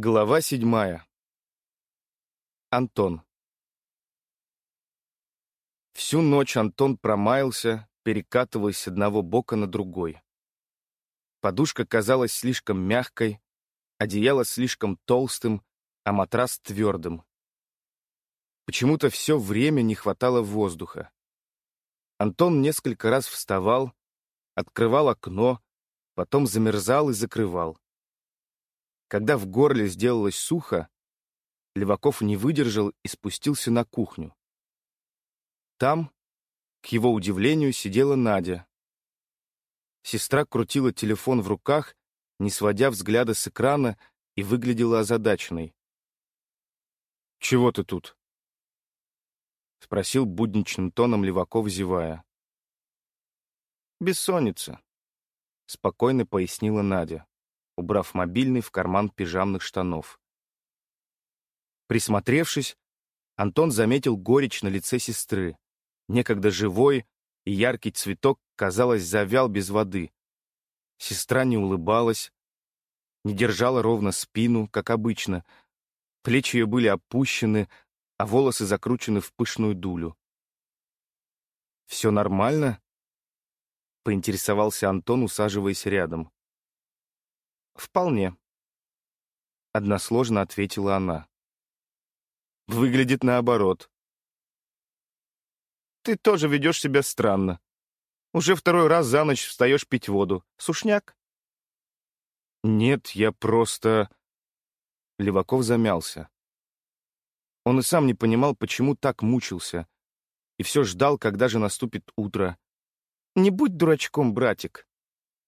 Глава седьмая. Антон. Всю ночь Антон промаялся, перекатываясь с одного бока на другой. Подушка казалась слишком мягкой, одеяло слишком толстым, а матрас твердым. Почему-то все время не хватало воздуха. Антон несколько раз вставал, открывал окно, потом замерзал и закрывал. Когда в горле сделалось сухо, Леваков не выдержал и спустился на кухню. Там, к его удивлению, сидела Надя. Сестра крутила телефон в руках, не сводя взгляда с экрана, и выглядела озадаченной. «Чего ты тут?» — спросил будничным тоном Леваков, зевая. «Бессонница», — спокойно пояснила Надя убрав мобильный в карман пижамных штанов. Присмотревшись, Антон заметил горечь на лице сестры. Некогда живой и яркий цветок, казалось, завял без воды. Сестра не улыбалась, не держала ровно спину, как обычно. Плечи ее были опущены, а волосы закручены в пышную дулю. «Все нормально?» — поинтересовался Антон, усаживаясь рядом. «Вполне», — односложно ответила она. «Выглядит наоборот». «Ты тоже ведешь себя странно. Уже второй раз за ночь встаешь пить воду. Сушняк?» «Нет, я просто...» Леваков замялся. Он и сам не понимал, почему так мучился, и все ждал, когда же наступит утро. «Не будь дурачком, братик!»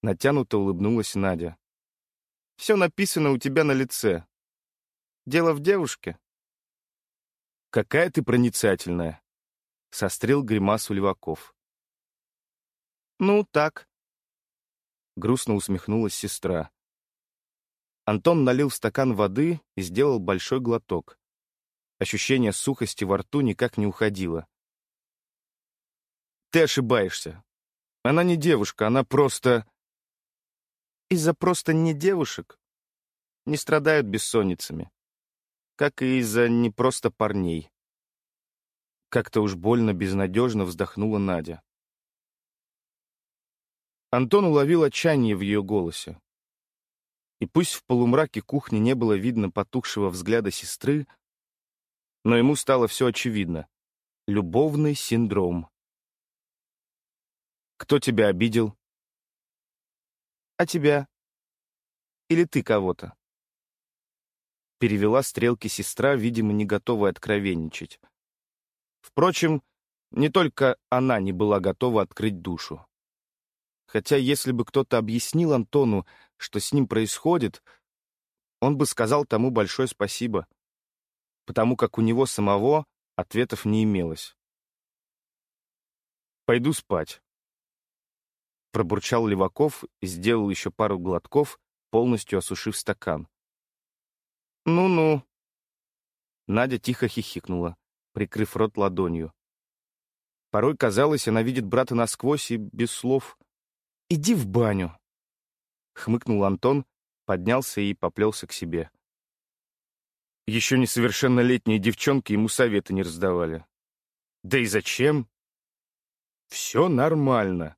Натянуто улыбнулась Надя. Все написано у тебя на лице. Дело в девушке. Какая ты проницательная. Сострил гримасу Леваков. Ну, так. Грустно усмехнулась сестра. Антон налил стакан воды и сделал большой глоток. Ощущение сухости во рту никак не уходило. Ты ошибаешься. Она не девушка, она просто из-за просто не девушек не страдают бессонницами, как и из-за не просто парней. Как-то уж больно безнадежно вздохнула Надя. Антон уловил отчаяние в ее голосе. И пусть в полумраке кухни не было видно потухшего взгляда сестры, но ему стало все очевидно. Любовный синдром. «Кто тебя обидел?» А тебя? Или ты кого-то?» Перевела стрелки сестра, видимо, не готовая откровенничать. Впрочем, не только она не была готова открыть душу. Хотя если бы кто-то объяснил Антону, что с ним происходит, он бы сказал тому большое спасибо, потому как у него самого ответов не имелось. «Пойду спать», Пробурчал Леваков и сделал еще пару глотков, полностью осушив стакан. «Ну-ну». Надя тихо хихикнула, прикрыв рот ладонью. Порой казалось, она видит брата насквозь и без слов. «Иди в баню!» Хмыкнул Антон, поднялся и поплелся к себе. Еще несовершеннолетние девчонки ему советы не раздавали. Да и зачем? Все нормально.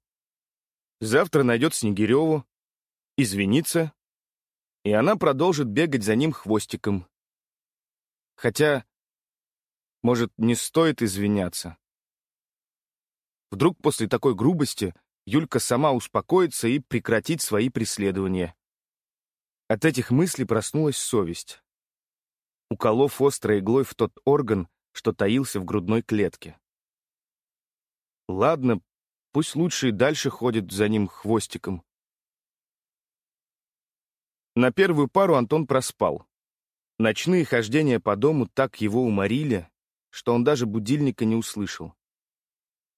Завтра найдет Снегиреву, извинится, и она продолжит бегать за ним хвостиком. Хотя, может, не стоит извиняться. Вдруг после такой грубости Юлька сама успокоится и прекратит свои преследования. От этих мыслей проснулась совесть, уколов острой иглой в тот орган, что таился в грудной клетке. Ладно, Пусть лучше и дальше ходит за ним хвостиком. На первую пару Антон проспал. Ночные хождения по дому так его уморили, что он даже будильника не услышал.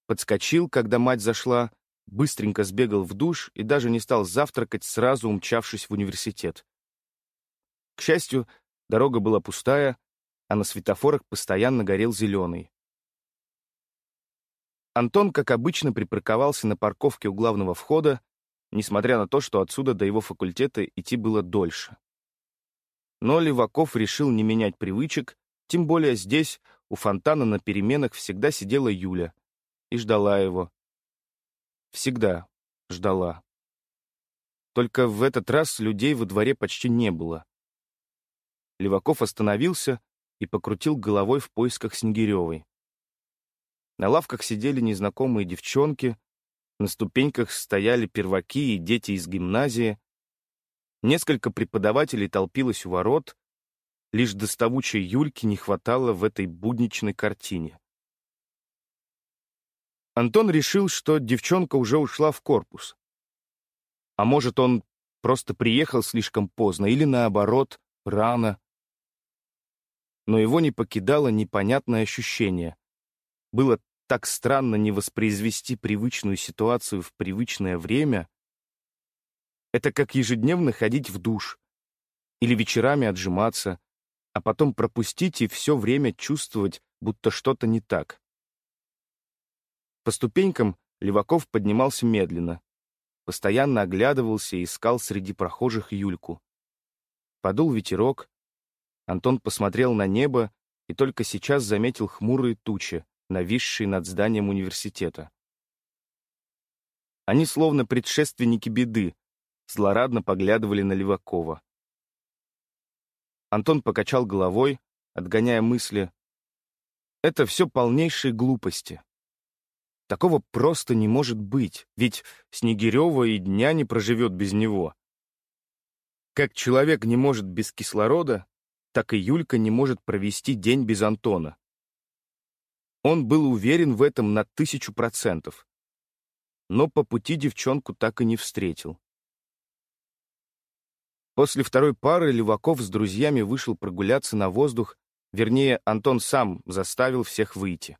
Подскочил, когда мать зашла, быстренько сбегал в душ и даже не стал завтракать, сразу умчавшись в университет. К счастью, дорога была пустая, а на светофорах постоянно горел зеленый. Антон, как обычно, припарковался на парковке у главного входа, несмотря на то, что отсюда до его факультета идти было дольше. Но Леваков решил не менять привычек, тем более здесь, у фонтана на переменах, всегда сидела Юля и ждала его. Всегда ждала. Только в этот раз людей во дворе почти не было. Леваков остановился и покрутил головой в поисках Снегиревой. На лавках сидели незнакомые девчонки, на ступеньках стояли перваки и дети из гимназии. Несколько преподавателей толпилось у ворот, лишь доставучей Юльки не хватало в этой будничной картине. Антон решил, что девчонка уже ушла в корпус. А может, он просто приехал слишком поздно или, наоборот, рано. Но его не покидало непонятное ощущение. Было так странно не воспроизвести привычную ситуацию в привычное время. Это как ежедневно ходить в душ или вечерами отжиматься, а потом пропустить и все время чувствовать, будто что-то не так. По ступенькам Леваков поднимался медленно, постоянно оглядывался и искал среди прохожих Юльку. Подул ветерок, Антон посмотрел на небо и только сейчас заметил хмурые тучи, нависшие над зданием университета. Они, словно предшественники беды, злорадно поглядывали на Левакова. Антон покачал головой, отгоняя мысли. Это все полнейшие глупости. Такого просто не может быть, ведь Снегирева и дня не проживет без него. Как человек не может без кислорода, так и Юлька не может провести день без Антона. Он был уверен в этом на тысячу процентов. Но по пути девчонку так и не встретил. После второй пары Леваков с друзьями вышел прогуляться на воздух, вернее, Антон сам заставил всех выйти.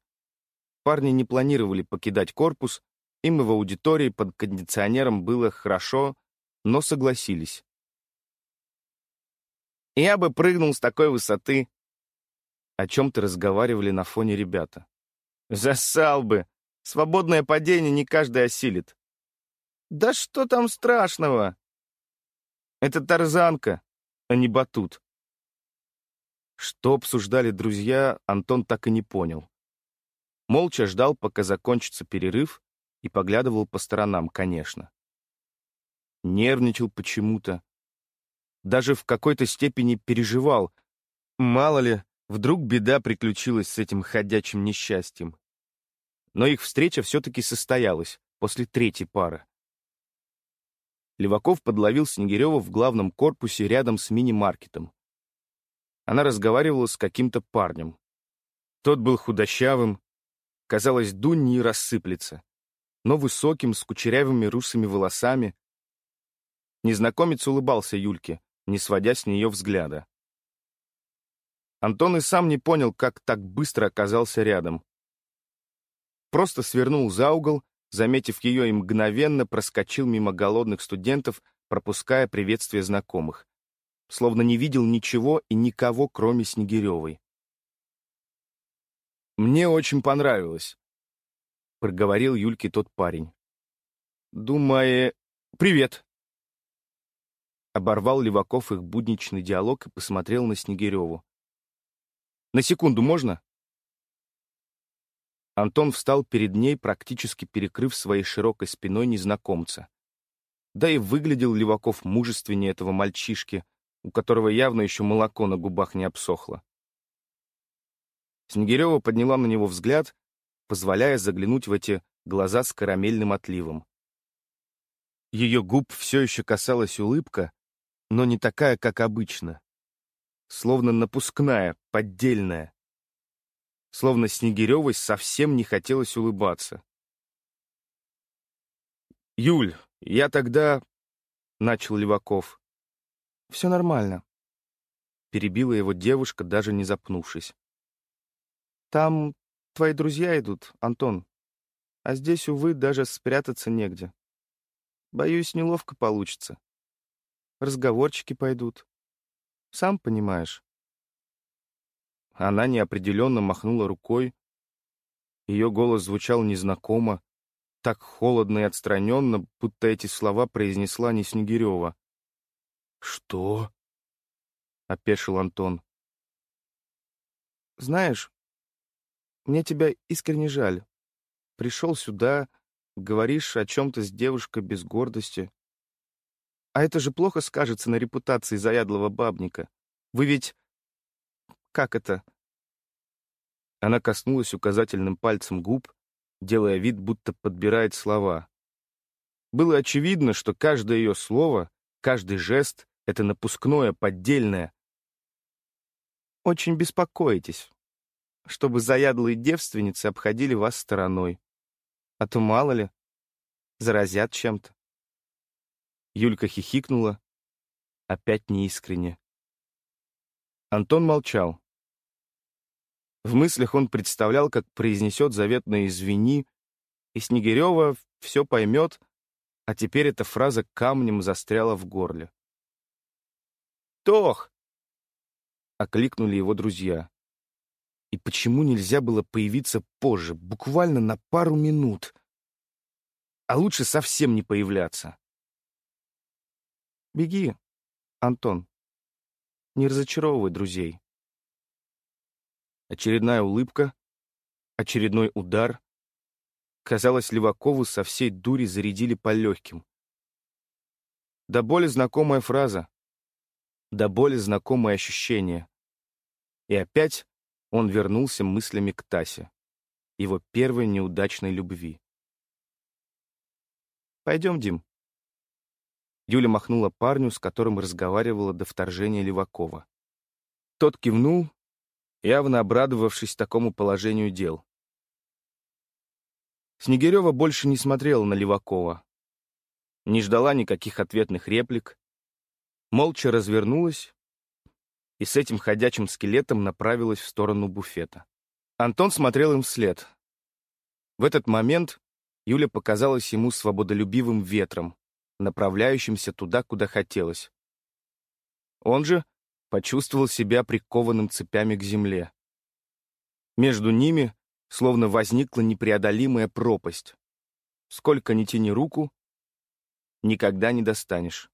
Парни не планировали покидать корпус, им и в аудитории под кондиционером было хорошо, но согласились. «Я бы прыгнул с такой высоты!» О чем-то разговаривали на фоне ребята. «Засал бы! Свободное падение не каждый осилит!» «Да что там страшного?» «Это тарзанка, а не батут!» Что обсуждали друзья, Антон так и не понял. Молча ждал, пока закончится перерыв, и поглядывал по сторонам, конечно. Нервничал почему-то. Даже в какой-то степени переживал. Мало ли, вдруг беда приключилась с этим ходячим несчастьем. Но их встреча все-таки состоялась после третьей пары. Леваков подловил Снегирева в главном корпусе рядом с мини-маркетом. Она разговаривала с каким-то парнем. Тот был худощавым, Казалось, дунь не рассыплется. Но высоким, с кучерявыми русыми волосами. Незнакомец улыбался Юльке, не сводя с нее взгляда. Антон и сам не понял, как так быстро оказался рядом. Просто свернул за угол, заметив ее и мгновенно проскочил мимо голодных студентов, пропуская приветствие знакомых. Словно не видел ничего и никого, кроме Снегиревой. «Мне очень понравилось», — проговорил Юльке тот парень. «Думая... Привет!» Оборвал Леваков их будничный диалог и посмотрел на Снегиреву. «На секунду можно?» Антон встал перед ней, практически перекрыв своей широкой спиной незнакомца. Да и выглядел Леваков мужественнее этого мальчишки, у которого явно еще молоко на губах не обсохло. Снегирева подняла на него взгляд, позволяя заглянуть в эти глаза с карамельным отливом. Ее губ все еще касалась улыбка, но не такая, как обычно. Словно напускная, поддельная. Словно Снегиревой совсем не хотелось улыбаться. «Юль, я тогда...» — начал Леваков. «Все нормально», — перебила его девушка, даже не запнувшись. Там твои друзья идут, Антон. А здесь, увы, даже спрятаться негде. Боюсь, неловко получится. Разговорчики пойдут. Сам понимаешь. Она неопределенно махнула рукой. Ее голос звучал незнакомо, так холодно и отстраненно, будто эти слова произнесла не Снегирева. «Что?» — опешил Антон. «Знаешь, мне тебя искренне жаль. Пришел сюда, говоришь о чем-то с девушкой без гордости. А это же плохо скажется на репутации заядлого бабника. Вы ведь... Как это? Она коснулась указательным пальцем губ, делая вид, будто подбирает слова. Было очевидно, что каждое ее слово, каждый жест — это напускное, поддельное. Очень беспокоитесь, чтобы заядлые девственницы обходили вас стороной. А то мало ли, заразят чем-то. Юлька хихикнула, опять неискренне. Антон молчал. В мыслях он представлял, как произнесет заветное «извини», и Снегирева все поймет, а теперь эта фраза камнем застряла в горле. «Тох!» — окликнули его друзья. И почему нельзя было появиться позже, буквально на пару минут? А лучше совсем не появляться. «Беги, Антон. Не разочаровывай друзей». Очередная улыбка, очередной удар. Казалось, Левакову со всей дури зарядили по легким. Да более знакомая фраза. Да более знакомое ощущение. И опять он вернулся мыслями к Тасе, его первой неудачной любви. «Пойдем, Дим». Юля махнула парню, с которым разговаривала до вторжения Левакова. Тот кивнул явно обрадовавшись такому положению дел. Снегирева больше не смотрела на Левакова, не ждала никаких ответных реплик, молча развернулась и с этим ходячим скелетом направилась в сторону буфета. Антон смотрел им вслед. В этот момент Юля показалась ему свободолюбивым ветром, направляющимся туда, куда хотелось. Он же почувствовал себя прикованным цепями к земле. Между ними словно возникла непреодолимая пропасть. Сколько ни тяни руку, никогда не достанешь.